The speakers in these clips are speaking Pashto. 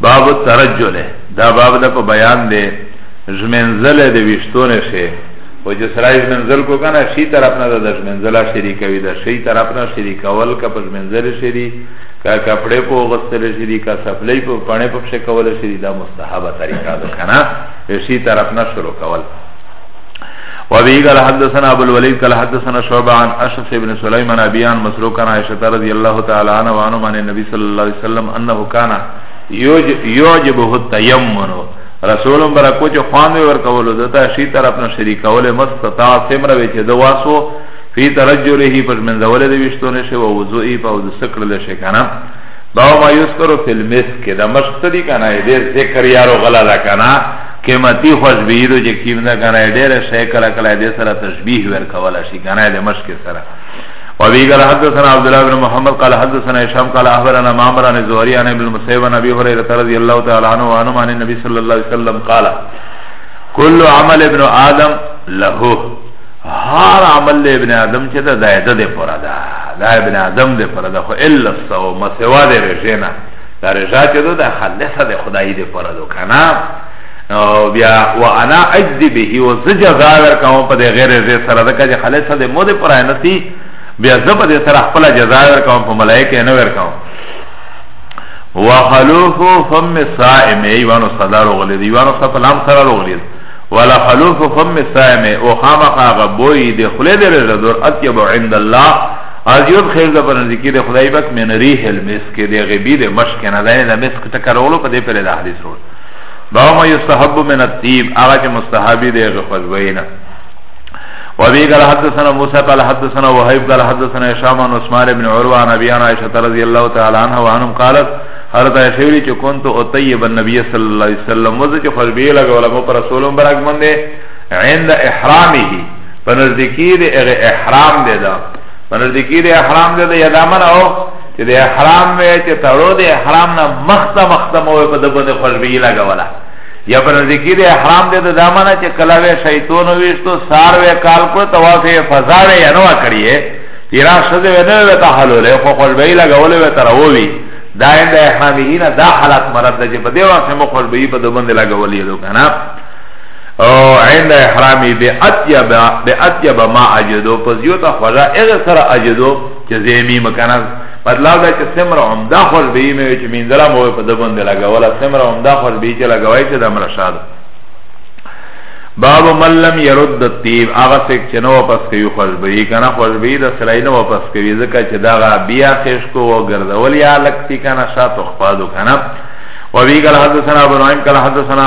باب الترجل دا باب دا په بیان دی جمنزل دی وشتونه شه و چې سرای جمنزل کو کنه شی طرف نه د جمنزل شریک وی دا شی طرف نه شریک اول کا په جمنزل شری کا کپڑے په غسل شری کا سپلای په پړې په شه کول شری دا مستحبه طریقه ده کنه شی طرف نه شروع کول وابي قال حدثنا ابو الوليد قال حدثنا شعبة عن اشعث بن سليم عن ابي عن مسروق عن عائشة رضي الله تعالى عنها وعنهم عن النبي صلى الله عليه وسلم انه كان يعجبه التيمم رسول برکو چې خوان وی ورکولو دته شي طرف نه شریکوله مستطاع سمره وی چې دواسو فی ترجله پر منځوله دی وشتونه شی او وضوئی په د سکړل شي کنه باو ما یذکر فی المسک دا مشتری کنه دې ذکر یارو غلا دا کنه قیمتی خوشبیه دو چه کیم ده کنه دیر شای کلا کلا دی سره تشبیه ور کولا شی کنه ده مشک سره وابي قال حدثنا عبد الله بن محمد قال حدثنا هشام قال اخبرنا معمر عن الزهري عن ابن المسيب عن ابي هريره رضي الله تعالى عنه وعنه عن النبي صلى الله عليه وسلم قال كل عمل ابن ادم له هر عمل له ابن ادم چې دا دایته ده پر دا دا ابن ادم ده پر دا خو الا الصوم سوا ده رجنا دا رضا چه دو دا خلصه ده خدای ده پر دو کنا بیا وانا اجزی بهی و زجزا ورکاو پا ده غیر رضا سر ده که خلصه ده مو ده پر آینسی بیا زب ده سر اخپل جزا ورکاو پا ملائکه نو ورکاو وخلوف فم صائم ایوانو صدا رو غلید ایوانو صدا پلام سر رو غلید ولا خلوف فم صائم او خامقا غبوی ده خلید رضا دور اتیبو عند الله از یوب خیر دا برنزی که ده خدای بک من ریح المسک ده غبی ده مشک نه ده ده مسک تکرولو پا ده پر ده حدیث رو باو ما یستحب من الطیب آغا چه مستحبی ده غفضوینا وابي قال حدثنا موسى قال حدثنا وهيب قال حدثنا هشام عن عثمان بن عروه عن ابي عائشه رضي الله تعالى عنها وعنهم قالت حضرت عائشه وی چې كنت اطيب النبي صلى الله عليه وسلم وذ چې فربي لګول مو پر رسولم برګ منده عند احرامه په نزدیکی د هغه احرام دی دا په نزدیکی د احرام دی دا یدا من او چې د احرام وې چې تړو د احرام نه مخته مخته مو په د باندې خوشبي لګولا یا په نزدیکی د احرام دی دا من چې کله وې شیطان وېستو سار وې کال کو طواف فضا وې یا نو کړی تیرا شده وې نه وې ته حلو له خو خوشبي لګولې وې تر وې دا اند احرامي نه دا حالت مراد دی په دې واسه مو خوشبي په د باندې لګولې لو کنه او عند احرامی بی اطیب بی اطیب ما اجدو پس یو تا خوژا اغه سر اجدو چه زیمی مکنه مطلب دا چه سمر عمده خوش بی میوی چه مینزلا موی پا دبند لگا ولا سمر عمده خوش بی چه لگوائی چه دمرا شادو باب من لم يرد الطيب هغه څوک چې نه واپس کوي خوشبويي کنه خوشبويي د سړی نه واپس کوي ځکه چې دغه بیا خېش کو او ګرځول یا لکتی کنه شاتو خپادو کنه وبي قال حدثنا ابو نعيم قال حدثنا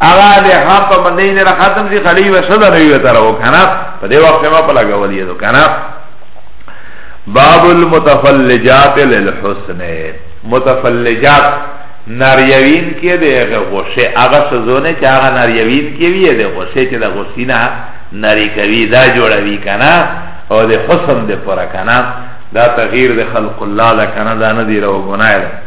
اغا ده حق پا مندین را ختم سی خلی و صدا نوی ترو کنا پا ده وقت ما پلا گولی دو کنا باب المتفلجات للحسن متفلجات ناریوین که ده اغا غشه اغا سزونه چه اغا ناریوین که ویه ده غشه چه ده غشینا ناری کوی دا جوڑوی کنا او ده حسن ده پورا کنا دا تغییر ده خلق الله ده کنا دا ندی رو گناه ده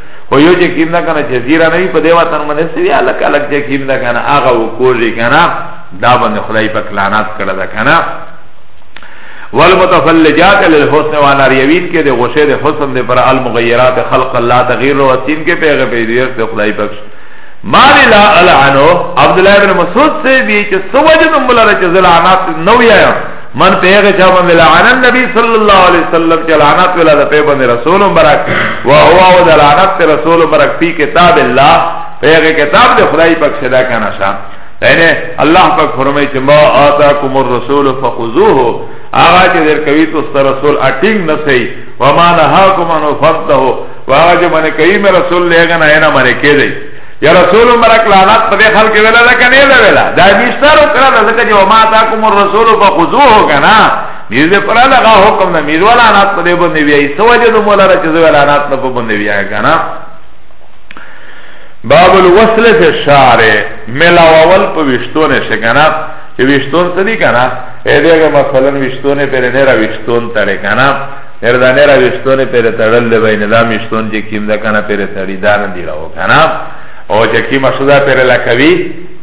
خو یو چې کیم ده کنه چې زیره نه وي په دې وطن باندې څه وي الک الک چې کیم ده کنه هغه وکوږي کنه دا باندې خدای پاک لعنت کړه ده کنه والمتفلجات للحسن وانا ریوین کې د غشه د حسن د پر المغیرات خلق الله تغیر او سین کې پیغه پیډیر ته خدای پاک ما لا العنو عبد الله بن مسعود سے بھی کہ سوجد ملر چ زلانات نو یا من پیغه چا باندې لعن النبي صلی الله علیه وسلم چې لعنت ولا د پیغمبر رسول مبارک او هو او د لعنت رسول مبارک په کتاب الله پیغه کتاب د خدای پاک صدا کنه شا یعنی الله پاک فرمایي چې ما آتاکم الرسول فخذوه هغه چې در کوي تو ستر رسول اټینګ نه سي وما نهاکم انو فته هغه چې باندې کوي مې رسول لګنه نه باندې کېږي یا رسول مبارک لعنت په دې خلک ویلا ده کنه نه ویلا دا نشتر وکړه ځکه چې ما تا کوم رسول په خذوه کنه دې دې پر هغه حکم نه میر ولا لعنت په دې باندې ویای سوجه د مولا را چې ویلا لعنت په باندې ویای کنه باب الوصل فی الشعر ملاول په وشتونه شګنا چې وشتون څه دي کنه اې دې مثلا وشتونه پر نه را وشتون تړي کنه هر دا نه راويشتونه پر تړل دی بین دا مشتون چې کیم دا کنه پر تړی دا نه دی راو کنه او چې کیم صدا پر لکوي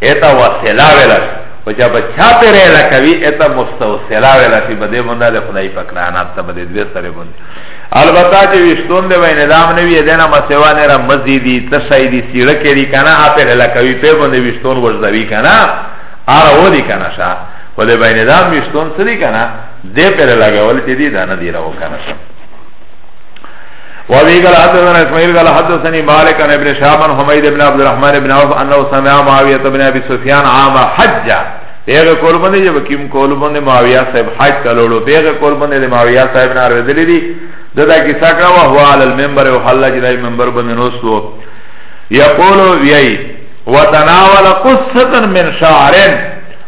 اته وسلا ولا او چې په چا پر لکوي اته مستوسلا ولا چې بده مونږه د خدای په کرانات ته بده دوی سره بوند البته چې وشتون دی بین دا نه وی دنه مسوا نه را مزيدي تسایدي سیړه کړي کنه ا پر لکوي په باندې وشتون ورځوي کنه ا راو دي کنه شا ولې بین دا مشتون سری کنه دې پر لګول چې دې دانه دی راو کنه وابي قال حدثنا اسماعيل قال حدثني مالك عن ابن شهاب عن حميد بن عبد الرحمن بن عوف انه سمع معاويه بن ابي سفيان عام حج پیغه کول باندې چې وکیم کول باندې معاویه صاحب حج کولو پیغه کول باندې د معاویه صاحب نه ورېدلې دي ددا کیسه کا وا هو علی المنبر او حل چې دای منبر باندې نوستو یقول وی وتناول قصه من شعرن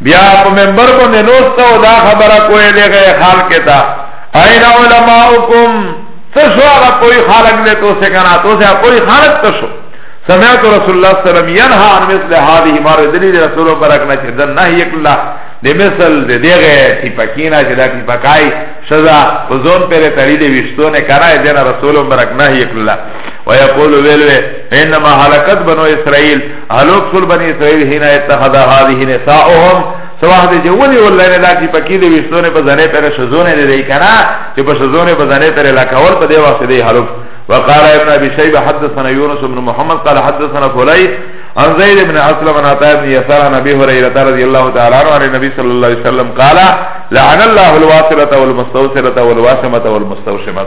بیا په منبر باندې نوسته او دا خبره کوی لګه خلک ته اين علماءکم څه شو هغه کوئی خلک دې تو سه کنا تو سه کوئی خلک ته شو سمعت رسول الله صلی الله علیه وسلم ينهى عن مثل هذه مر دلیل رسول برک نه چې دن نه یک الله د مثل د دغه سپکینا چې دا سپکای سزا وزون پر تړي دې وشتونه کرای دې رسول برک نه یک الله ويقول ويلوه انما حلقت بنو اسرائيل حلوق سل بني اسرائيل هنا اتخذ هذه نساؤهم سواه ده چه ولی والله نه دا چه پکی ده وشتونه پا زنه پر شزونه ده ده کنا چه پا شزونه پا زنه پر لکول پا ده وقت ده حلوق وقال ابن ابي شيبه حدثنا يونس بن محمد قال حدثنا فليس عن زيد بن اسلم عن عطاء بن يسار عن ابي هريره رضي الله تعالى عنه عن النبي صلى الله عليه وسلم قال لعن الله الواصله والمستوصله والواشمه والمستوشمه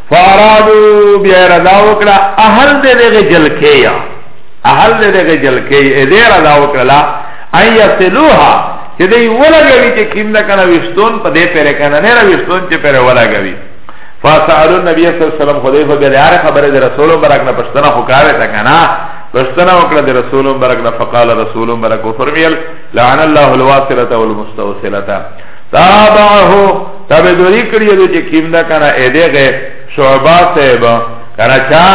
فارادو بیا رضا وکړه اهل دې دغه جلکې یا اهل دې دغه جلکې دې رضا وکړه ان یصلوها چې دې ولګوي چې کیم نه کنه وشتون په دې پرې کنه نه را وشتون چې پرې ولګوي فاسالو نبی صلی الله علیه وسلم خدای په بل یار خبره دې رسول برک نه پښتنه خو کاوه تا کنه پښتنه وکړه دې رسول برک نه فقال رسول برک فرمیل لعن الله الواصله والمستوصله تابعه تابع دوری کړی دی چې کیم دا کنه اې دغه شعبہ صاحب کنه چا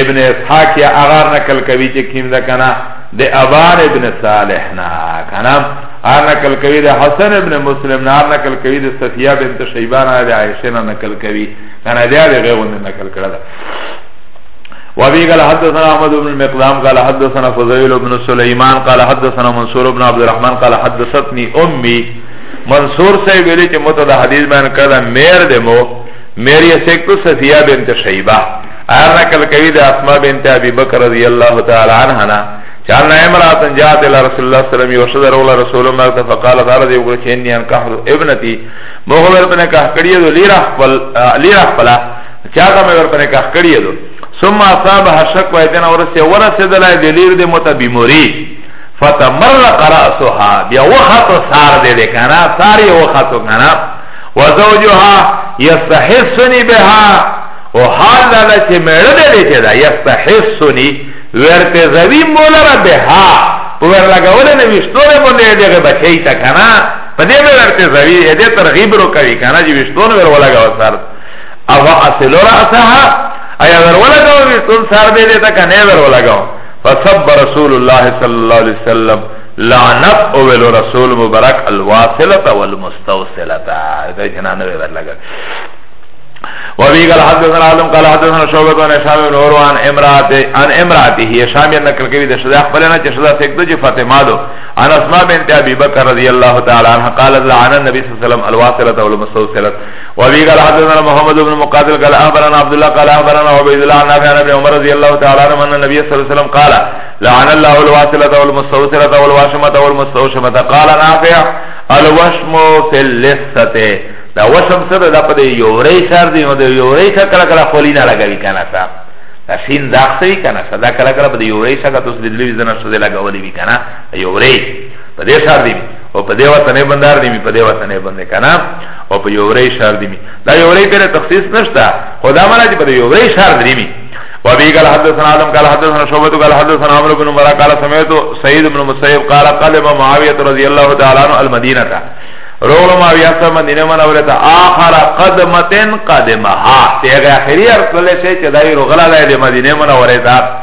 ابن اسحاق یا اغار نقل کوي چې کیم دا کنه د ابان ابن صالح نا کنه ار نقل کوي د حسن ابن مسلم نا ار نقل کوي د صفیه بنت شیبان د عائشه نا نقل کوي کنه دا دغه غوند نقل کړه وابي قال حدثنا احمد بن المقدام قال حدثنا فضيل بن سليمان قال حدثنا منصور بن عبد الرحمن قال حدثتني امي منصور سے ویلی چې مت دا حدیث بیان کړه میر دې مو میر یې سکتو صفیہ بنت شیبہ انا کل کوي د اسماء بنت ابي بکر رضی الله تعالی عنها نا چان امرات جاءت الى رسول الله صلی الله علیه وسلم وشذر ولا رسول الله ته فقال دار دې وګړي چې اني ان کحر ابنتي مغبر پنه کح کړی دو لیرا خپل لیرا خپل چاته مې ور پنه کخ کړی دو ثم اصابها شک وای دنا ورسه ورسه دلای دلیر د مت بیموری فتمرق راسها بیا وخت سار دې دې کنه سار یې وخت کنه وزوجها یستحسنی بها او حال دا چې مړ دې چې دا یستحسنی ورته زوی مولا را بها په ور لګول نه وشتوره باندې دغه بچی تا کنه په دې ورته زوی دې ترغیب ورو کوي کنه چې وشتونه ور ولګاو سره او اصل راسها ایا ور ولګاو وی ټول سر دې دې تا کنه ور ولګاو فصب رسول الله صلی الله علیه وسلم لعنت اول رسول مبارک الواصله والمستوصله دا جنان ور لګا وابي قال حدثنا عالم قال حدثنا شعبة عن هشام بن عروة عن امراته عن امراته هشام بن نقل کوي د شذا خپل نه چې شذا څخه د فاطمه دو عن اسماء بنت ابي بکر رضی الله تعالی عنها قالت لعن النبي صلى الله عليه وسلم الواصله والمستوصله وابي قال حدثنا محمد بن مقاتل قال اخبرنا عبد الله قال اخبرنا عبيد الله عن نافع بن عمر رضي الله تعالى عنه ان النبي صلى الله عليه وسلم قال لعن الله الواصله والمستوصله والواشمه والمستوشمه قال نافع الوشم في اللسه دا وشم سره دا په یورې شر دی نو د یورې شر کله کله خولی نه لګوي کنه سا دا شین داغ سوي کنه سا دا کله کله په یورې شر کا توس د دې ځنه سره لګولې وی کنه یورې په دې شر دی او په دې وطن بندار دی په دې وطن باندې کنه او په یو ری شهر دی دا یو ری پر تخصیص نشته خدا مله چې په یو ری شهر دی می وابي قال حدثنا عالم قال حدثنا شعبة قال حدثنا عمرو بن مرا قال سمعت سعيد بن مسيب قال قلب معاوية رضي الله تعالى عنه المدينة رول معاوية صاحب مدينة من أولتا آخر قدمة قدمها تيغي آخري أرسل لسي چه دائي رغلا دائي دي مدينة من أولتا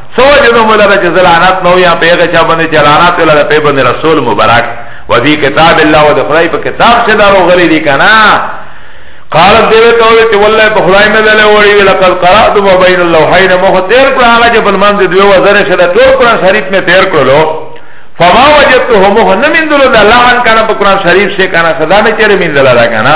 سو جنو مولا دا چه زلانات نو یا پیغه چا بنده چه لانات ولا دا پیبن رسول مبارک وفی کتاب اللہ و دا خدای پا کتاب چه دارو غلی دی کنا قالت دیوی تولی چه والله پا خدای میں دلی وڑی وی لقد قرآت و بین اللوحین مخو تیر کرو آغا چه بلمان دی دوی وزر شده تور قرآن شریف میں تیر کرو فما وجدتو مخو نمین دلو دا لحن کنا پا قرآن شریف سے کنا صدا میں چیر من دلالا کنا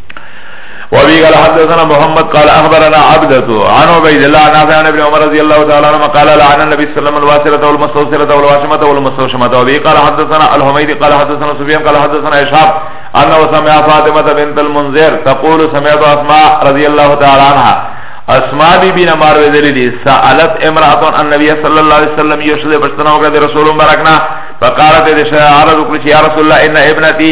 وابي قال حدثنا محمد قال اخبرنا عبدة عن عبيد الله عن نافع عن ابن عمر رضي الله تعالى عنهما قال لعن النبي صلى الله عليه وسلم الواسرة والمستوسرة والواشمة والمستوشمة وابي قال حدثنا الحميدي قال حدثنا سفيان قال حدثنا اشعب انه سمع فاطمة بنت المنذر تقول سمعت اسماء رضي الله تعالى عنها اسماء بی بی نمار ویدلی دی سألت امراتون النبی صلی اللہ علیہ وسلم یشد پشتناو کرد رسول مبارکنا فقالت دی شعر عرض اکرچی یا رسول اللہ ان ابنتی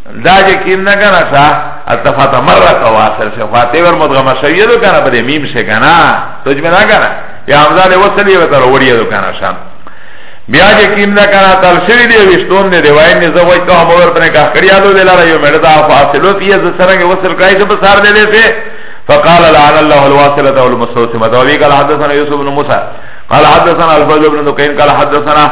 دا جه کیم نه کنه سا التفات مره کا واصل شو خاطی ور مدغم شویه دو کنه بده میم شه کنه توج می نه کنه یا حمزه له وصلیه و تر وریه دو کنه شام بیا جه کیم نه کنه تل شوی دی وشتون دی روایت نه زوی که مور پنه کا کړیا دو دلاره یو مړه دا فاصلو پیه ز سرنګ وصل کای ته بسار دی دی فقال لعن الله الواصله والمستوسمه وقال حدثنا يوسف بن موسى قال حدثنا الفضل بن دكين قال حدثنا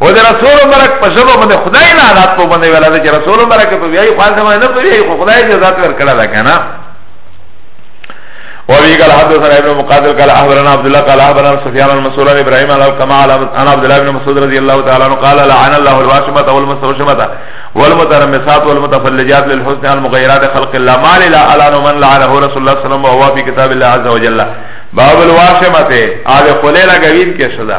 و د رسول مبارک په ژبه باندې خدای نه حالات په باندې ویل چې رسول مبارک په بیاي خاصه باندې نه پوي خو خدای دې ذات ور کړل کنه وابي قال حدثنا ابن مقاتل قال اخبرنا عبد الله قال اخبرنا سفيان المسؤول عن ابراهيم عن كما على انا عبد الله بن مسعود رضي الله تعالى عنه قال لعن الله الواشمه والمستوشمه والمترمسات والمتفلجات للحسن المغيرات خلق الله ما لا على من لعنه رسول الله صلى الله عليه وسلم وهو في كتاب الله عز وجل باب الواشمه على قليل غوين كشدا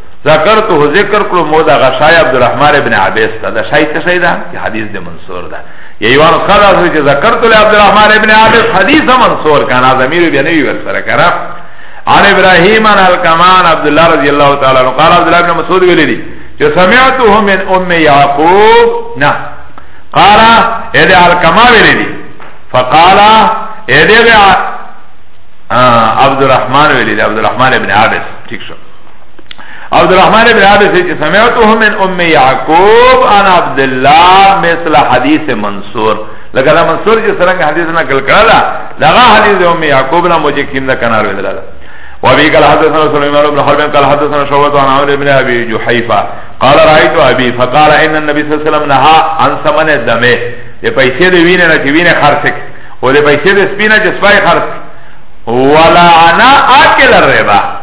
ذکرته ذکر کړو مو دا غشای عبدالرحمن ابن عبیس تا دا شای تشای دا چه حدیث ده منصور ده یوان خدا سوی چه ذکرتو لی عبدالرحمن ابن عبیس حدیث منصور کانا زمیر بیا نوی ورسر کرا عن ابراهیم عن الکمان عبدالله رضی اللہ تعالی عنہ قال عبدالله ابن مسعود ویلی دی چه سمعته من ام یعقوب نا قال ایده الکما ویلی دی فقال ایده عبدالرحمن ویلی دی عبدالرحمن ابن عبیس ٹھیک شو عبد الرحمن بن عابس چې سمعته من ام يعقوب عن عبد الله مثل حديث منصور لکه دا منصور چې څنګه حدیث نه کل کړل دا حدیث ام يعقوب نه مو چې کیم نه کنار ویل دا وابي قال حدثنا سليمان بن حرب قال حدثنا شعبة عن عمرو بن ابي جحيفه قال رايت ابي فقال ان النبي صلى الله عليه وسلم نهى عن ثمن الدم دې پیسې دې وینې نه چې وینې خرڅ او دې پیسې دې سپینه چې سپای خرڅ ولا انا اكل الربا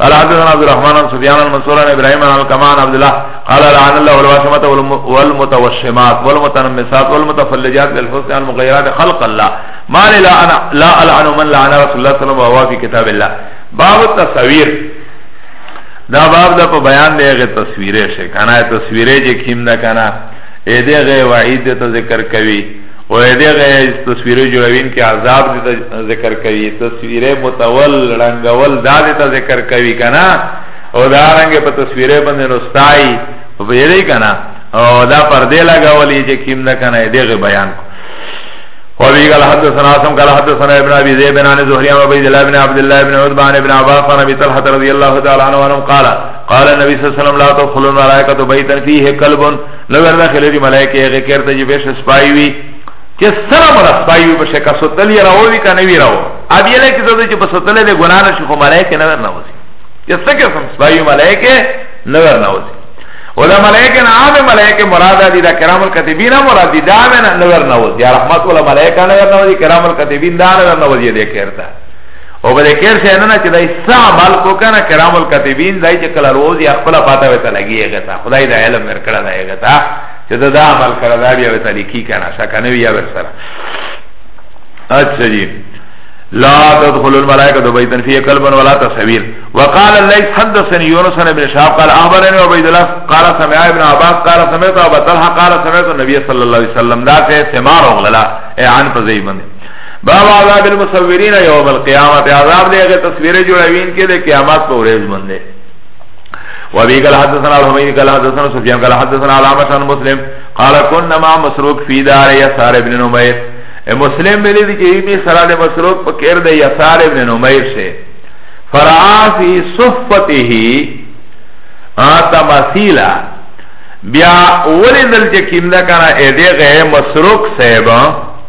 قال حدثنا عبد الرحمن عن سفيان عن منصور عن ابراهيم عن الكمان عبد الله قال لعن الله والواشمات والمتوشمات والمتنمسات والمتفلجات للحسن المغيرات خلق الله ما لا انا لا العن من لعن رسول الله صلى الله عليه وسلم في كتاب الله باب التصوير دا باب دا په بیان دی غي تصویره شي کنه تصویره چې کیم دا کنه اې دغه وعید ته ذکر کوي و دغه تصویرې جوړوین کې عذاب دې ذکر کوي تصویرې متول رنگول دا دې ذکر کوي کنه او دا رنګ په تصویرې باندې نوستای په یری کنه او دا پردې لګولې چې کیم نه کنه دغه بیان کو وابي قال حدثنا عاصم قال حدثنا ابن ابي ذئب عن زهري عن عبيد الله بن عبد الله بن عتبة عن ابن عباس عن ابي طلحة رضي الله تعالى عنه قال قال النبي صلى الله عليه وسلم لا تدخلوا الملائكة بيتا فيه كلب نو وردا خلری ملائکه هغه کرته چې بش سپای وی چې سره مر سپای وی بش کا سوتل یې راوي کنه وی راو ا دې لکه زده چې په سوتل له ګنا نه شي خو ملائکه نه ورنه وسی چې څنګه سم سپای وی ملائکه نه ورنه وسی ولا ملائکه نه عام ملائکه مراد دي دا کرام الکاتبین مراد دي دا نه ورنه وسی یا رحمت ولا ملائکه نه ورنه وسی کرام الکاتبین دا نه ورنه وسی دې کرته او بده کیر شه نه چې دای سا عمل کو کنه کرام الکاتبین دای چې کله روز یا خپل پاته وته لګی هغه ته خدای دا علم ورکړه دا هغه ته چې دا عمل کړه دا بیا وته لیکي کنه شک نه وی ور سره اچھا جی لا تدخل الملائکه بیتن فی قلب ولا تصویر وقال الليث حدثني يونس بن شهاب قال اخبرني عبيد الله قال سمع ابن عباس قال سمعت ابو طلحه قال سمعت النبي صلى الله عليه وسلم ذات سمار وغلا عن فزيمن باب عذاب المصورین یوم القیامت عذاب دے اگر تصویر جوڑوین کے دے قیامت پر ریز بندے وابی قال حدثنا الحمید قال حدثنا سفیان قال حدثنا علامت عن مسلم قال کننا ما مسروق فی دار یسار ابن نمیر مسلم ملی دی کہ ابن سرال مسروق پکر دے یسار ابن نمیر سے فرعا فی صفته آتا مسیلا بیا ولی دل چکیم دا کنا ایدی غیر مسروق صحبا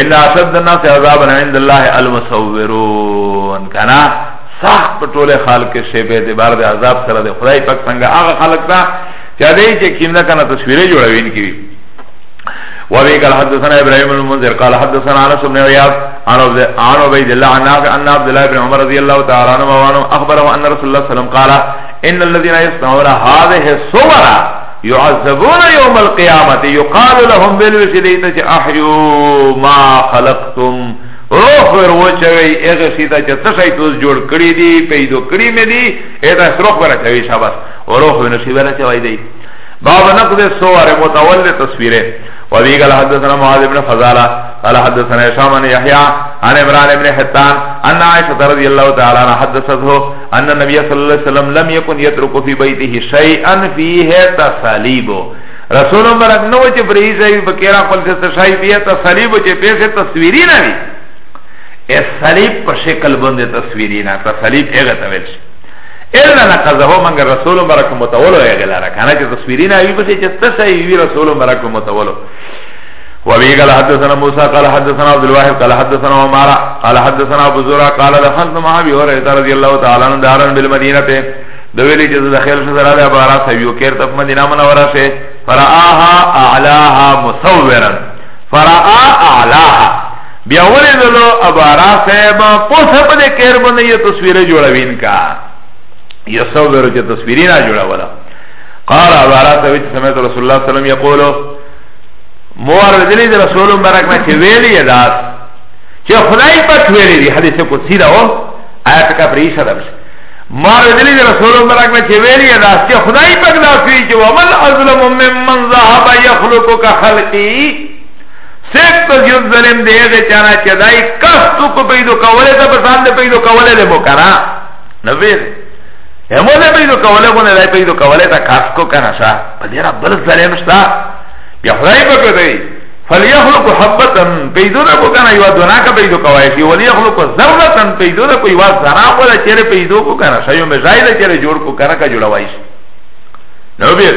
ان اشد الناس عذابا عند الله المصورون کنا سخت په ټول خلق کې شی به اعتبار د عذاب سره د خدای پاک څنګه هغه خلق ته چا دی چې کیندا کنه تصویرې جوړوین کی وابي قال حدثنا ابراهيم المنذر قال حدثنا انس بن عياض عن عن عبيد الله عن نافع عن عبد الله بن عمر رضي الله تعالى عنه وعنه اخبره ان رسول الله صلى الله عليه وسلم قال ان الذين يصنعون هذه الصور يعذبون يوم القيامة يقال لهم بلوش ديتا چه احيو ما خلقتم روح ور وچوي اغه سیدا چې څه شي توس جوړ کړی دی پیدا کړی مې دی اته روح ور چوي شاباس او روح ور نشي ور چوي دی باب نقد الصور متولد تصویره وابي قال حدثنا معاذ بن فضالة قال حدثنا هشام بن يحيى عن عمران بن حتان ان عائشة رضي الله تعالى عنها حدثته ان النبي صلى الله عليه وسلم لم يكن يترك في بيته شيئا فيه تصليب رسول مبارک نو چې بری شي په کېرا خپل څه شای بیا تصلیب چې پیسې تصویری نه وي اس صلیب په شکل باندې تصویری نه تصلیب هغه ته ویل شي الا نقضه من رسول مبارک متولو هغه لاره کنه چې تصویری نه وي په چې تصویری رسول مبارک متولو وابي قال حدثنا موسى قال حدثنا عبد الواحد قال حدثنا عمارة قال حدثنا ابو زرع قال دخلت مع ابي هريره رضي الله تعالى عنه دارا بالمدينه دویلی چې داخل شو زرا ده بارا سویو کیر تف مدینه منوره شه فرآها اعلاها مصورا فرآ اعلاها بیا ولی دلو ابارا صاحب پوسه په دې کیر باندې یو تصویر جوړوین کا یو تصویر چې تصویرینه جوړوله قال ابارا صاحب سمعت رسول الله صلی الله علیه وسلم یقولو مور ویلی دی رسول مبارک نه چه ویلی اداس چه خدای پاک ویلی دی حدیث قدسی دا او آیت کا پریشا دا بشه مار دلی دی رسول مبارک نے چویلی ادا کہ خدای پاک دا فی کہ ومن ازلم ممن ذهب يخلق كخلقي سیک تو یوز ظلم دے دے چانا چدائی کس تو کو پیدو کولے تا پسان دے پیدو کولے دے مکرا نبیر امو نه پیدو کوله کو نه پیدو کوله تا کاس کو کنه شا په دې را بل ظالم شتا بیا خدای په کوي فلیخلق حبتا پیدو نه کو کنه یو دنا کا پیدو کوي شي ولیخلق ذره پیدو نه کو یو ذرا کو لا چیرې پیدو کو کنه شا یو مزایل چیرې جوړ کو کنه کا جوړوي شي نو بیر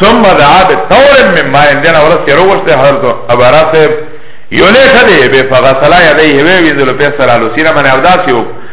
ثم دعا به طور من ما اندنا ورس کرو وشته حضرت ابارا صاحب یونه شده به فغسلا یده هوی ویندلو پیسر آلو سینا من اوداسی وکو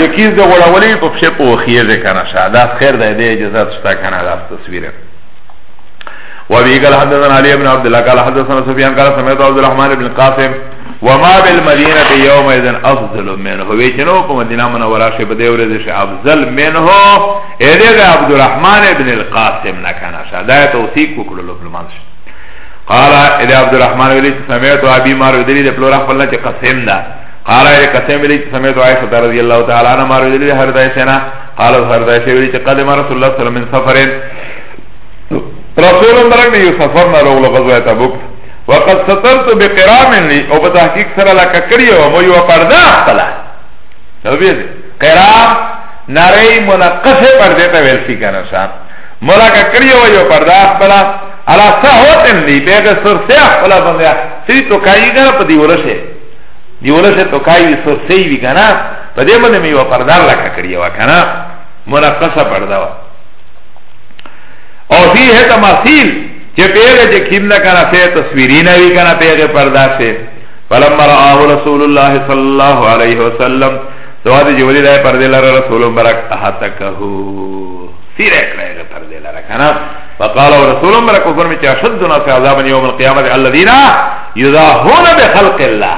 د کیس د غړولې په پښه په وخیږي کنه شا دا خیر دی د اجازه شته کنه دا تصویر وابي قال حدثنا علي بن عبد الله قال حدثنا سفيان قال سمعت عبد الرحمن بن القاسم وما بالمدينه يوم اذن افضل منه وی چې نو په مدینه منوره کې په دې ورځ شي افضل منه اېدغه عبد الرحمن بن القاسم نه کنه شا دا توثیق وکړو په مانځ قال اذا عبد الرحمن ویلی سمعت ابي مار ودري د پلور خپل نه قسم ده قال اے قسم ویلی چې سمعت عائشہ رضی الله تعالی عنها مارو دې هر دای سینا قال هر دای شی ویلی چې قدم رسول الله صلی الله علیه وسلم من سفرین رسول الله رنګ یو سفر نه راغلو غزوه تبوک وقد سترت بقرام لی او په تحقیق سره لا ککړی او مو یو پرده خپل نو بیا قرام نری منقشه پرده ته ویل شي کنه صاحب مولا ککړی او یو پرده خپل علا سهوتن لی بیغه سر سیاح خلا بنده سری تو کایی گره پا دی ورشه دی ولسه تو کای وی سور سی وی کنه په دې باندې مې یو پرده لکه کړی و کنه منقصه پرده و او فيه تماثيل چې پیغه چې کیم نه کنه سه تصویری نه وی کنه پیغه پرده سه فلما رآه رسول الله صلی الله علیه وسلم سواد جوړی دای پرده لره رسول برک احتکه سیره کړه پرده لره کنه فقال رسول الله برکو فرمی چه اشد ناس عذابا یوم القیامت الذین یضاهون بخلق الله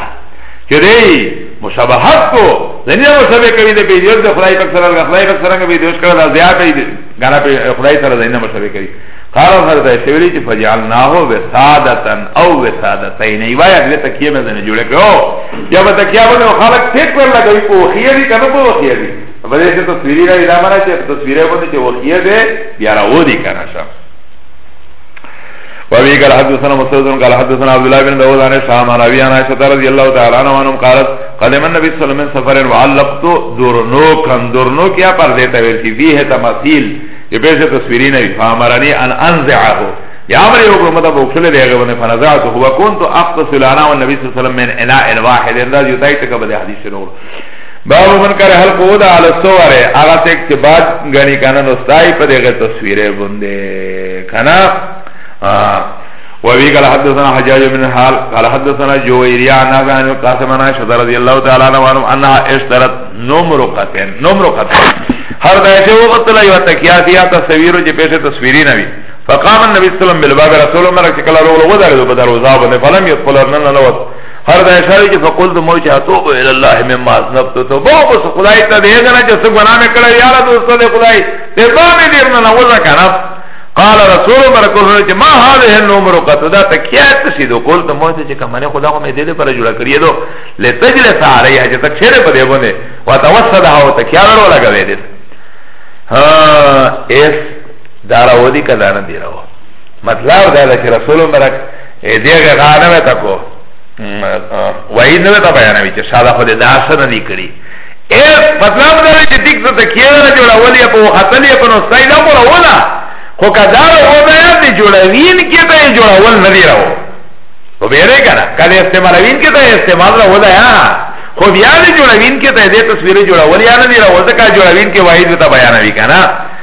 چه دی مشابهت کو زنی مشابه کوي د پیډیو د خدای پاک سره د خدای پاک سره کوي دوش کړه د زیات دی غنا په خدای سره زنی مشابه کوي قال هر د شویلی چې فجعلناه وسادتن او وسادتین ایوایا د تکیه مې نه جوړ کړو یا به تکیه باندې خلک ټیک ور لګوي په خیری کنه په خیری په دې څه تصویری راځي دا معنی چې تصویره باندې چې وقیه به بیا راوړي کنه شه وابي قال حدثنا مسعود قال حدثنا عبد الله بن داود عن شام عن ابي عائشه رضي الله تعالى عنها قالت قدم النبي صلى الله عليه وسلم سفر وعلقت درنو كان درنو کیا پر دیتا ویل کی فيه تماثيل یہ پیش تصویری نہیں فامرنی ان انزعه یا امر یو کو مطلب وکړل دی هغه باندې فنزعت هو كنت اقتص لنا والنبي صلى الله عليه وسلم من اناء واحد انداز یو تای تک بده حدیث نور باب من کر حل قود علی الصور هغه څوک چې باد غنی کنه نو سای په دغه تصویره باندې کنه وابي قال حدثنا حجاج بن حال قال حدثنا جويريا عن نافع عن القاسم عن عائشة رضي الله تعالى عنها انها اشترت نمرقه نمرقه هر دایته وخت لا یو تکیا دیا تصویر چې پیسې تصویری نه وي فقام النبي صلى الله عليه وسلم بالباب رسول الله مرکه کله ورو ورو درو په دروازه باندې فلم يدخل نن نوت هر دا اشاره چې فقلت مو چې اتوب الى الله مما اذنبت توبه بس خدای ته دې غره چې څه ګناه مې کړې یاره دوست دې خدای دې باندې دې نه وځه کنه قال رسول مرکوه چې ما هذه النمر قد دا تکیات سي دو کول ته مو چې کمنه خدا مې دې پر جوړ کړی دو لتجلس علیه چې تک شهره په دې باندې وتوسدها او تکیار ور لګوي دې ها اس دارا ودی کدان دی راو مطلب دا چې رسول مرکوه دیگه غانوه تا کو وعید نوه تا بیانوی چه شاده خود داسه ندی کری ایس مطلب داره چه دیگ تا کیره جوڑا ولی اپا و خطلی اپا نستای دا مورا ولا خو که داره و بیان دی جوڑا وین که تا ای جوڑا ول ندی رو و بیره کنا که دی استعمال وین که تا استعمال رو ولا یا خو بیا دی جوڑا وین که تا دی تصویر جوڑا ولی یا ندی رو وزکا جوڑا وین که وعید تا بیانوی کنا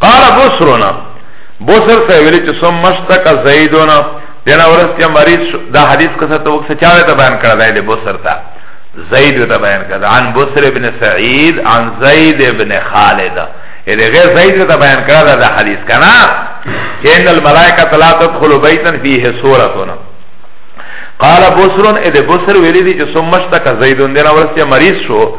قال بسرنا بسر سے ویلی چه سم مشتک زیدونا دینا ورس چه مریض دا حدیث قصر تو وقت سچاوه تا بیان کرده ایلی بسر تا زید تا بیان کرده عن بسر ابن سعید عن زید ابن خالد ایلی غیر زید تا بیان کرده دا حدیث کنا چه ان الملائکة لا تدخل بیتن فیه سورتونا قال بسرن اذ بسر ویلی دی چې سمشتک زیدون دینا ورسته مریض شو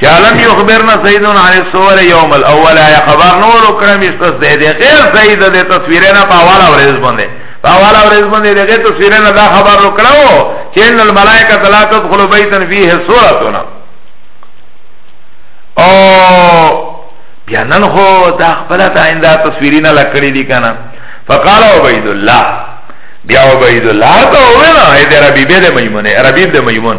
چالم یخبرنا سیدون عن الصور یوم الاول آیا خبر نور اکرم استس ده ده غیر سید ده تصویرنا پا والا ورز بنده پا والا ورز بنده ده غیر تصویرنا ده خبر اکرم چه ان الملائکه لا تدخل بیتن فیه صورتنا او بیا نن خو دا خپل تا انده تصویرنا لکڑی دی کنا فقال عبید الله بیا عبید الله تا ہوئے نا ایده ربیبه ده میمونه ربیب ده میمون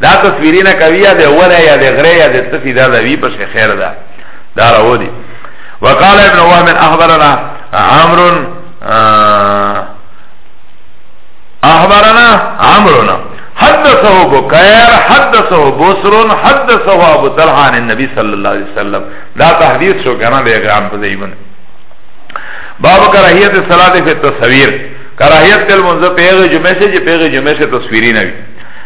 دا تصویری نه کوي یا د ونه یا د غره یا د تسی دا د وی په خیر ده دا راو دي وقال ابن وهب اخبرنا عمرو اخبرنا عمرو حدثه بكير حدثه بصر حدثه ابو طلحه عن النبي صلى الله عليه وسلم دا تحديث شو کنه به غام په دیمن باب کراهیت صلاه فی التصویر کراهیت المنزه پیغه جمعه سے جی پیغه جمعه سے تصویری نبی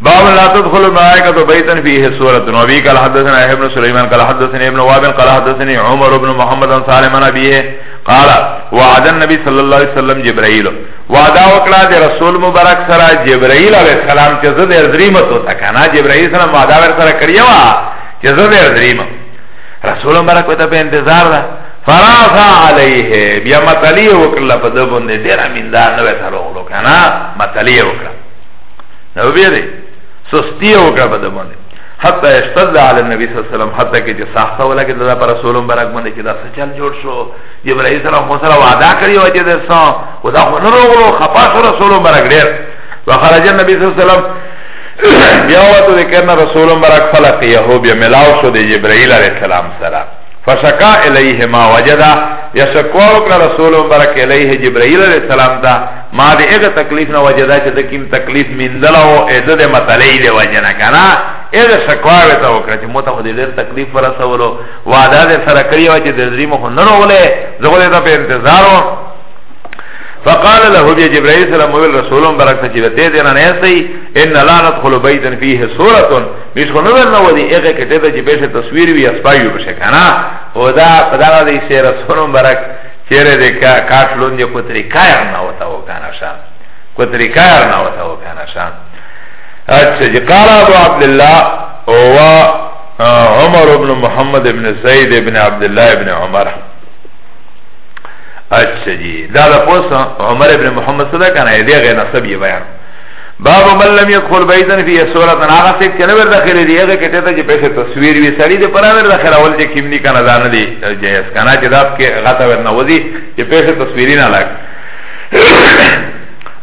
باب لا تدخل الملائكة بيتا فيه سورة وبي قال حدثنا يحيى بن سليمان قال حدثني ابن وهب قال حدثني عمر بن محمد عن سالم عن أبيه قال وعد النبي صلى الله عليه وسلم جبرائيل وعدا وکړه د رسول مبارک سره جبرائیل علیہ السلام چې زه د دریم ته تا کنه جبرائیل سره وعدا ور سره کړی و چې زه د دریم رسول مبارک ته په انتظار ده فراغ علیه بیا متلی وکړه په دبن دې ډیر امین دا نو ته وروغلو کنه متلی وکړه نو بیره سستی او کړه بده باندې حتی اشتد علی النبی صلی الله علیه وسلم حتی کې چې سخته ولګي د پر رسول مبارک باندې چې دا څه چل جوړ شو جبرائیل سره مو سره وعده کړی و چې د سو خدا خو نه وروغلو خپا سره رسول مبارک ډیر وخرج النبی صلی الله علیه وسلم بیا وته د کرنا رسول مبارک فلق یهو بیا ملاو شو د جبرائیل علیه السلام سره فشکا الیه ما وجدا یا شکوا وکړه رسول مبارک الیه جبرائیل علیه السلام ته ما ده اغه تکلیف نه وجه دا چې د کیم تکلیف میندل او اده د متلې له وجه نه کنه اغه شکوا وته وکړه چې موته دې ډېر تکلیف پر سوالو وعده دې سره کړی و چې د دې مخ نه رولې زغه دې په انتظار و فقال له بي جبرائيل سلام ويل رسولم برك سچيده تي دينا نيسي ان لا ندخل بيتا فيه سورة مش خو نور نو دي اغه کټه ته چې بشه تصویر وی اسپایو بشه کنه او دا پدغه دې سره رسولم برک چیره ده کاش لونده کتری کایر ناوتا و کانشا کتری کایر ناوتا و کانشا اچھا جی قال ابو عبداللہ هو عمر ابن محمد ابن سید ابن عبداللہ ابن عمر اچھا جی دا دا پوس عمر ابن محمد صدا کانا ہے دیگه نصب یہ بیان باب من لم يدخل بيتا فيه سورة هغه څوک چې نه ور داخلي دی هغه کټه ته چې په تصویر وی سړی د پر ور داخله ول چې کیمنی کنه دان دی جهیز کنه چې داس کې غته ور نه وځي چې په تصویری نه لګ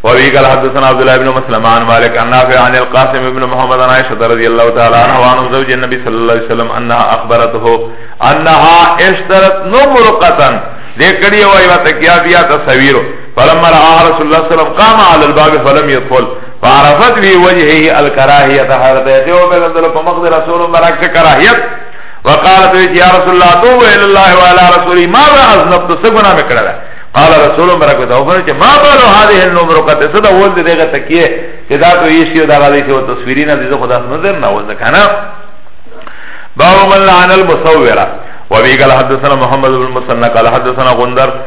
وابي قال حدثنا عبد الله بن مسلم عن مالك عن نافع عن القاسم بن محمد عن عائشة رضي الله تعالى عنها وعن زوج النبي صلى الله عليه وسلم انها اخبرته انها اشترت نمرقة دې کړي وای وته کیا بیا تصویرو فلما رآها رسول الله صلی الله علیه وسلم قام على الباب فلم يدخل فعرفت في وجهه الكراهيه حضرت عائشہ او بیان دل په مخ رسول مبارک سے کراهیت وقالت يا رسول الله توب الى الله وعلى رسوله ما اذنبت سغنا مکړه قال رسول مبارک دا وفر چې ما بال هذه النمر قد صدا ول دغه تکیه چې دا تو یې شی دا غلي چې تصویرینه دې خدا نظر نه وځه کنه باو من لعن المصوره وابي قال حدثنا محمد بن مسنى قال حدثنا غندر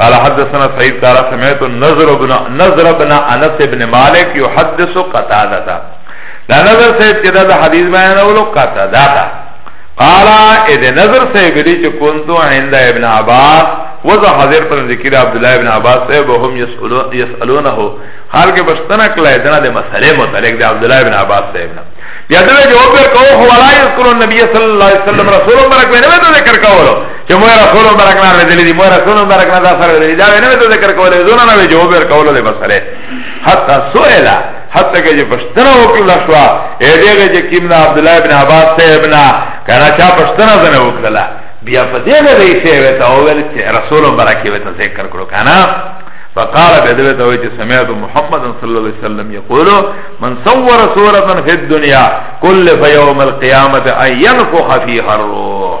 قال حدثنا سعيد قال سمعت النظر بن نظر بن انس بن مالك يحدث قتاده دا نظر صاحب چې دا حدیث بیان اولو قتاده دا قال اذ نظر صاحب دې چې كنت عند ابن عباس وذ حاضر پر ذکر عبد الله ابن عباس صاحب وهم يسالون يسالونه حال کې بشتنه کله دنا د مسلې متعلق د عبد الله ابن عباس صاحب نه بیا دې جواب ورکوه ولا يذكر النبي صلى الله عليه وسلم رسول الله برکوه نه ذکر کاوه چې مو رسول مبارک نه ورېدلې دي مو رسول مبارک نه دا سره ورېدلې دا نه ته ذکر کولې زونه نه جواب ورکولو له بسره حتی سوئلا حتی که جه پشتنا وکلا شوا ایدیغه جه کمنا عبدالله ابن عباس صاحبنا کنا چا پشتنا زنه وکلا بیا پا دیغه ریشه ویتا اوویل چه رسول مبارکی ویتا ذکر کرو کنا فقال بدوه ته چې سمعت محمد صلی الله عليه وسلم يقول من صور صورة في الدنيا كل في يوم القيامة ان ينفخ فيها الروح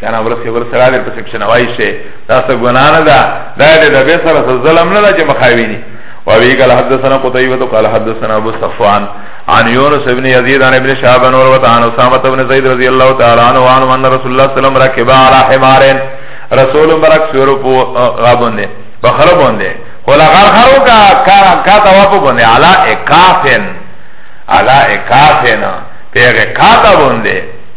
کنه ورسې ورسې راغې په سکشن وای شي دا څه ګنا نه ده دا دې د به سره ظلم نه ده چې مخاویني وابي قال حدثنا قتيبة قال حدثنا ابو صفوان عن يونس بن يزيد عن ابن شهاب عن عروة عن أسامة بن زيد رضي الله تعالى عنه وعنه أن رسول الله صلى الله عليه وسلم ركب على حمار رسول برك سورو پو غابون دے بخربون دے خلا غر خرو کا کا توافو بون دے على اکافن على اکافن پیغه کاتا بون دے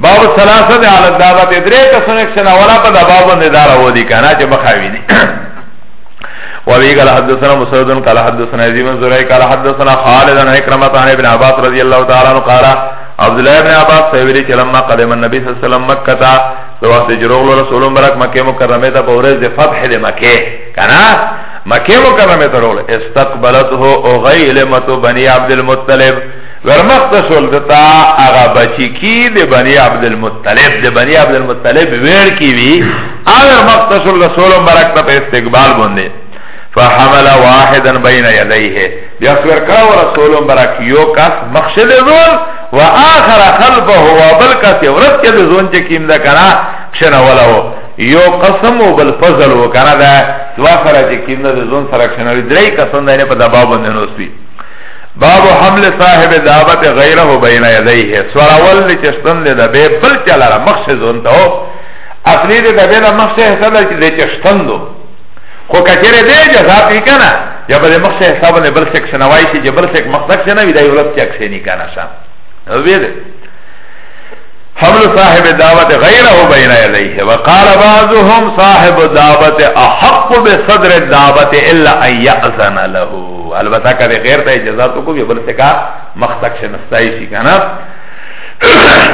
باب الثلاثه ده على الدابه ده درې کسونه کښنه ولا په دابه باندې دار و دي کنه چې بخاوي دي وابي قال حدثنا مسعود قال حدثنا عزيز بن زريع قال حدثنا خالد عن عكرمة عن ابن عباس رضي الله تعالى عنه قال عبد الله بن عباس سيوري چې لما قدم النبي صلى الله عليه وسلم مکه ته د وخت جروغلو رسول مبارک مکه مکرمه ته په ورځ د فتح د مکه کنه مکه مکرمه ته رول استقبلته او غیلمت بني عبد المطلب ورمخته شول دتا هغه بچی کی د بنی عبد المطلب د بنی عبد المطلب ویړ کی وی هغه مخته شول رسول مبارک ته استقبال باندې فحمل واحدا بین یدیه بیا سر کا رسول مبارک یو کس مخشد زون و آخر خلفه و بل کس ورت کې زون چې کیم دا کرا شنه ولاو یو قسم و بل فضل و کرا دا دوا سره چې کیم دا زون سره شنه درې کسان نه په دباب باندې نوسوي باب حمل صاحب دعوت غیره بین یدیه سوراول دی چشتن دی دبی بل چلارا مخش زونتا ہو اصلی دی دبی دا مخش حساب دی چشتن دو خو کچر دی جزا پی کنا یا بده مخش حساب دی بل سکس نوائی شی جی بل سک مخش نوی دی ولد چک سینی کنا شا نوی دی حمل صاحب دعوت غیره بین یدیه وقال بعضهم صاحب دعوت احق بصدر دعوت الا ان یأذن له البته که غیر ته اجازه تو کو بل څه کا مخ تک شنستای شي کنه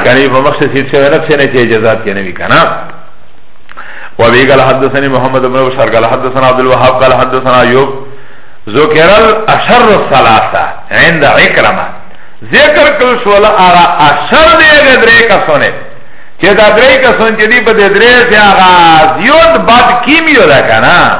کنه په مخ څه سیټ شوی نه څه نه چې اجازه کې نه وی کنه وابي قال حدثني محمد بن بشار قال حدثنا عبد الوهاب قال حدثنا ايوب ذكر الاشر الثلاثه عند عكرمه ذکر کل شول آغا اشر دیگه دره کسونه چه دا دره کسون چه دی پا دی دره سی آغا زیود بد کیمیو دا کنا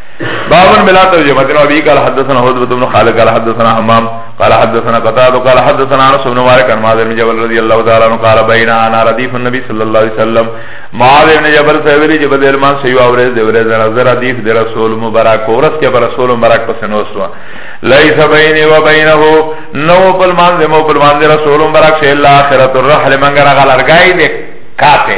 باب بلا ترجمه تنو ابي قال حدثنا هدبه بن خالد قال حدثنا حمام قال حدثنا قتاده قال حدثنا انس بن مالك عن معاذ بن جبل رضي الله تعالى عنه قال بين انا رديف النبي صلى الله عليه وسلم معاذ بن جبل سويري جبل المان سيو اورز دورز نظر رديف در رسول مبارك ورس کے رسول مبارك پسن وسوا ليس بيني وبينه نو پل مان دے مو پل مان دے رسول مبارك سے الا اخرت الرحل منگر غلر گئی دے کاتے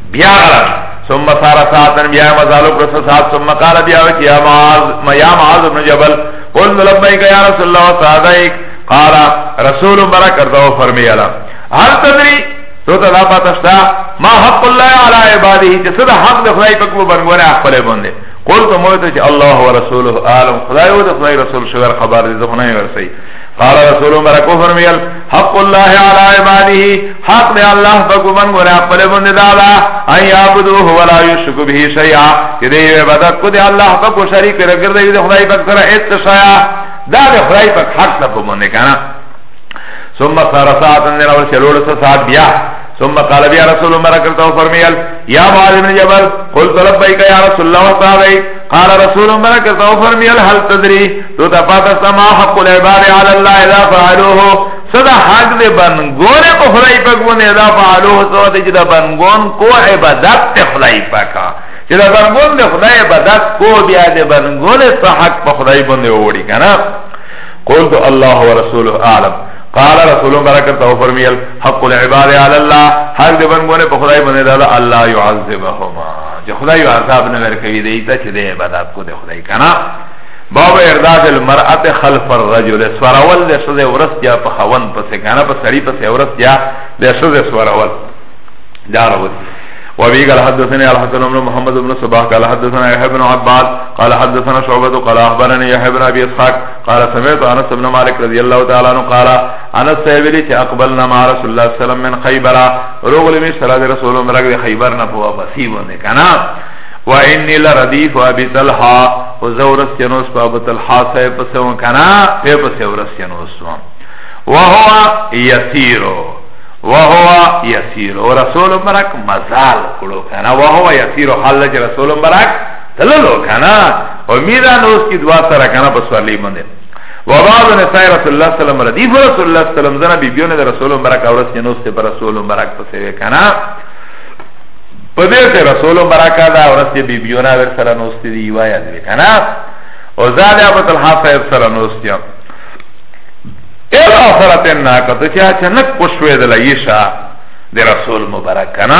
بیا غلط ثم سار ساعتن بیا مزالو کرسا ساعت ثم قال بیا وکی یا معاذ یا معاذ بن جبل قلن لبیک یا رسول اللہ و سعدائک قال رسول برا کرتا و فرمی علا هل تدری تو تا دا پاتشتا ما حق اللہ علی عبادی چه صدا حق دا خدای پکو بنگونے اخبر بنده قلت مویتو چه اللہ و رسوله عالم خدای و دا خدای رسول شویر خبر دی زخنای ورسی قال رسول مرا کو فرمیل حق الله علی عباده حق دی الله پاکو من گورا خپل بنده دادا ان یعبدوه ولا یشرک به شیئا چې دی عبادت کو دی الله پاکو شریک رګر دی خدای پاک سره هیڅ شیا دا دی خدای پاک حق نه پمنه کنه ثم سارسات ان راول شلول سات بیا ثم قال بیا رسول الله کرتا و فرمیل یا معاذ بن جبل قلت لبیک یا رسول الله وصحابی قال رسول الله کرتا و فرمیل هل تدری تو تا پاتا سما حق العباد علی الله اذا فعلوه صدا حق دے بنگون کو خدای پاک بنے اذا فعلوه سوا دے جدا بنگون کو عبادت تے خدای پاکا جدا بنگون دے خدای عبادت کو بیا دے بنگون سا حق پا خدای بنے اوڑی کنا قلت الله ورسوله اعلم قال رسول برکت او فرمیل حق العباد علی الله حق دی بندگو نه په خدای باندې دا الله يعذبهما چې خدای عذاب نه ورکوي دی ته چې دی عبادت کو دی خدای کنه باب ارداد المرأت خلف الرجل سوراول ده سوزه ورس جا پا خوان پس کانا پا سری پس ورس جا ده سوزه سوراول دار بود وابي قال حدثني على حسن بن محمد بن صباح قال حدثنا يحيى بن عباد قال حدثنا شعبة قال أخبرني يحيى بن أبي إسحاق قال سمعت انس بن مالك رضي الله تعالى عنه قال انس سيبلي چه اقبلنا مع رسول الله صلى الله عليه وسلم من خيبر رغل مش سرا دي رسول الله مرق دي خيبر نا پوا بسي بنده کنا و اني لرديف ابي طلحا و زورس ينوس پا ابو طلحا سيب پسون کنا پي پسي ورس ينوس وهو يسير وهو يسير و رسول مرق مزال کلو کنا وهو يسير حال جه رسول مرق تللو کنا امیدان اوس کی دعا سره کنا په سوالې باندې وبعض نساء رسول الله صلی الله علیه وسلم ردیف رسول الله صلی الله علیه وسلم زنا بیبیونه د رسول مبارک اورس کې نوسته پر رسول مبارک پسې وکنا په دې کې رسول مبارک دا اورس کې بیبیونه ور سره نوسته دی وایا دی کنا او زاد ابو طلحه صاحب سره نوسته الا فرتنا کته چې اچانک پښوې دلایشه د رسول مبارک کنا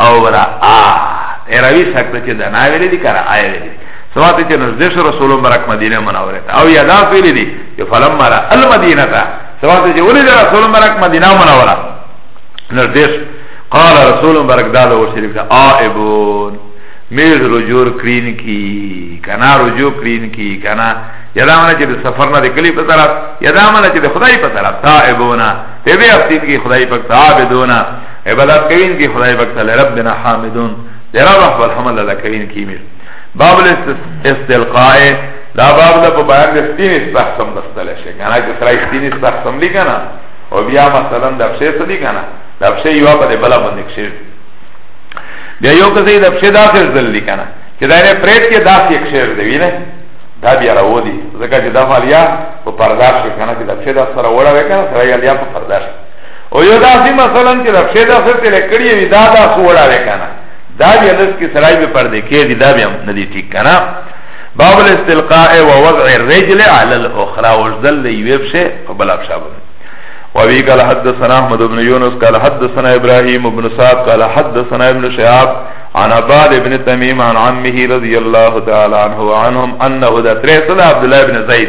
او را آ اراوی سکتا چه دنا ویلی دی کرا آیا ویلی دی سواتی چه نزدش رسول مبرک مدینه منوره تا او یاداس ویلی دی چه فلم مرا المدینه تا سواتی چه ولی دی رسول مبرک مدینه منوره نزدش قال رسول مبرک داده و شریف دا آئبون میز رجور کرین کی کنا رجوع کرین کی کنا یدا منا چې د سفر نه د کلی په طرف یدا منا چې د خدای په طرف تائبونا ته به افتین کی خدای په تائبونا عبادت کوین کی خدای بک تعالی ربنا حامدون تیرا رب الحمد لله کوین کی میر باب الاستلقاء دا باب دا په بیان د سپین استحسم دستل شي کنه چې سره سپین استحسم لیکنه او بیا مثلا د افشه څه لیکنه د افشه یو په بل باندې کښې بیا یو کزې د افشه دا څه ځل لیکنه چې دا نه پرېټ کې دا څه کښې دی وینه دا بیا راوودي ځکه چې دا مالیا په پرداش کنه چې د افشه دا سره وړه وکنه سره یې بیا په پرداش او یو داسی مثلا چې د پښې داسې تېرې کړي وي دا داسې وړاوې که نه دا بیا لږ کې سړی به پردې کېږي دا بیا نه دی ټیک که نه باب الاستلقاء و وضع الرجل على الاخرى وجدل دی یوې پښې په بله پښه باندې وابي قال حدثنا احمد بن يونس قال حدثنا ابراهيم بن سعد قال حدثنا ابن شهاب عن عباد بن تميم عن عمه رضي الله تعالى عنه وعنهم انه ذا تريس عبد الله بن زيد